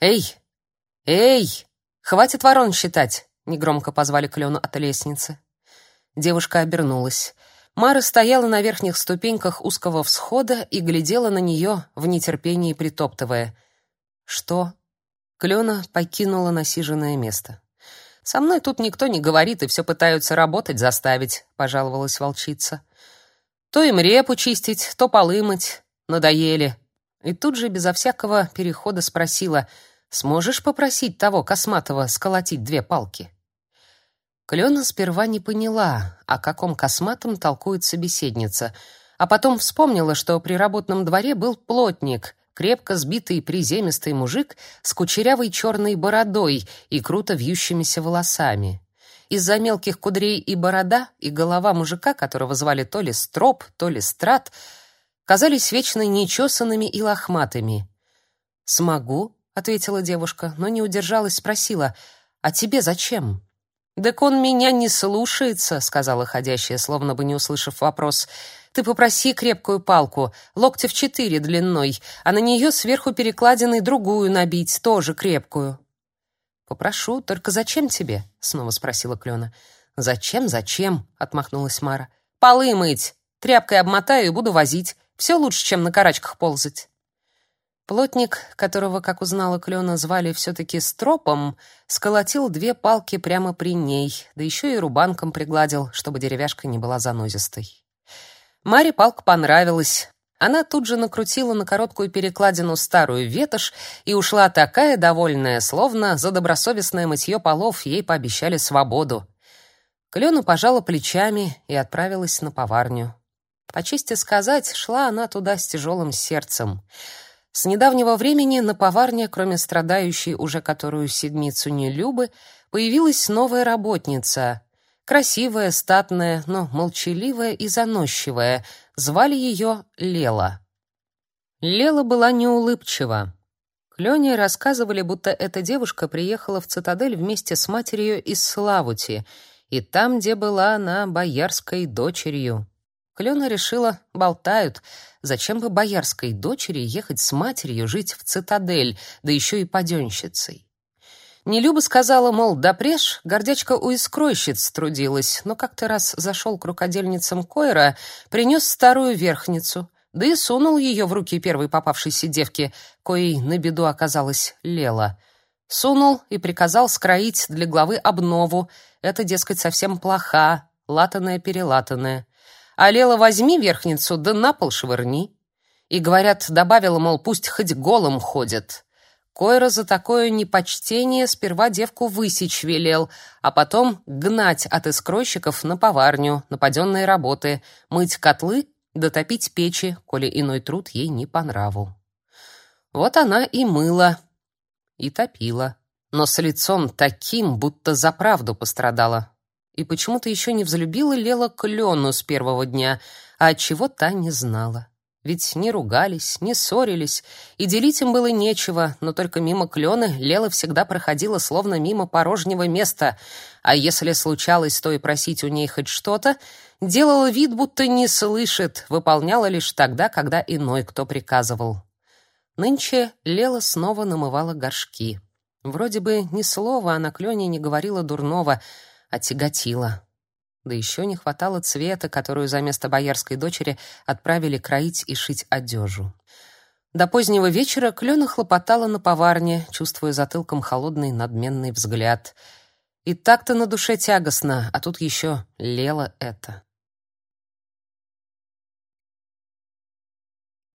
«Эй! Эй! Хватит ворон считать!» — негромко позвали Клену от лестницы. Девушка обернулась. Мара стояла на верхних ступеньках узкого всхода и глядела на нее в нетерпении притоптывая. «Что?» Клена покинула насиженное место. «Со мной тут никто не говорит и все пытаются работать заставить», — пожаловалась волчица. «То им репу чистить, то полы мыть. Надоели». И тут же безо всякого перехода спросила, «Сможешь попросить того косматого сколотить две палки?» Клена сперва не поняла, о каком косматом толкует собеседница, а потом вспомнила, что при работном дворе был плотник, крепко сбитый приземистый мужик с кучерявой черной бородой и круто вьющимися волосами. Из-за мелких кудрей и борода, и голова мужика, которого звали то ли Строп, то ли Страт, казались вечно нечесанными и лохматыми. «Смогу», — ответила девушка, но не удержалась, спросила, «А тебе зачем?» «Так он меня не слушается», — сказала ходящая, словно бы не услышав вопрос. «Ты попроси крепкую палку, локтя в четыре длиной, а на нее сверху перекладиной другую набить, тоже крепкую». «Попрошу, только зачем тебе?» — снова спросила Клена. «Зачем, зачем?» — отмахнулась Мара. «Полы мыть, тряпкой обмотаю и буду возить. Все лучше, чем на карачках ползать». Плотник, которого, как узнала Клена, звали все-таки Стропом, сколотил две палки прямо при ней, да еще и рубанком пригладил, чтобы деревяшка не была занозистой. Маре палка понравилась. Она тут же накрутила на короткую перекладину старую ветошь и ушла такая довольная, словно за добросовестное мытье полов ей пообещали свободу. Клена пожала плечами и отправилась на поварню. По чести сказать, шла она туда с тяжелым сердцем — с недавнего времени на поварне, кроме страдающей уже которую седмицу Нелюбы, появилась новая работница. Красивая, статная, но молчаливая и заносчивая. Звали ее Лела. Лела была неулыбчива. Клёне рассказывали, будто эта девушка приехала в цитадель вместе с матерью из Славути, и там, где была она боярской дочерью. Клена решила, болтают. Зачем бы боярской дочери ехать с матерью жить в цитадель, да еще и паденщицей? Нелюба сказала, мол, да преж, гордячка у искройщиц трудилась, но как-то раз зашел к рукодельницам Койра, принес старую верхницу, да и сунул ее в руки первой попавшейся девки, коей на беду оказалась Лела. Сунул и приказал скроить для главы обнову. Это, дескать, совсем плоха, латаная-перелатанная. А Лела возьми верхницу, да на пол швырни. И, говорят, добавила, мол, пусть хоть голым ходит. Койра за такое непочтение сперва девку высечь велел, а потом гнать от искройщиков на поварню, на паденные работы, мыть котлы да топить печи, коли иной труд ей не по нраву. Вот она и мыла, и топила, но с лицом таким, будто за правду пострадала и почему-то еще не взлюбила Лела Клену с первого дня, а чего та не знала. Ведь не ругались, не ссорились, и делить им было нечего, но только мимо Клены Лела всегда проходила словно мимо порожнего места, а если случалось то и просить у ней хоть что-то, делала вид, будто не слышит, выполняла лишь тогда, когда иной кто приказывал. Нынче Лела снова намывала горшки. Вроде бы ни слова она Клене не говорила дурного, отяготила. Да еще не хватало цвета, которую за место боярской дочери отправили кроить и шить одежу. До позднего вечера Клена хлопотала на поварне, чувствуя затылком холодный надменный взгляд. И так-то на душе тягостно, а тут еще лело это.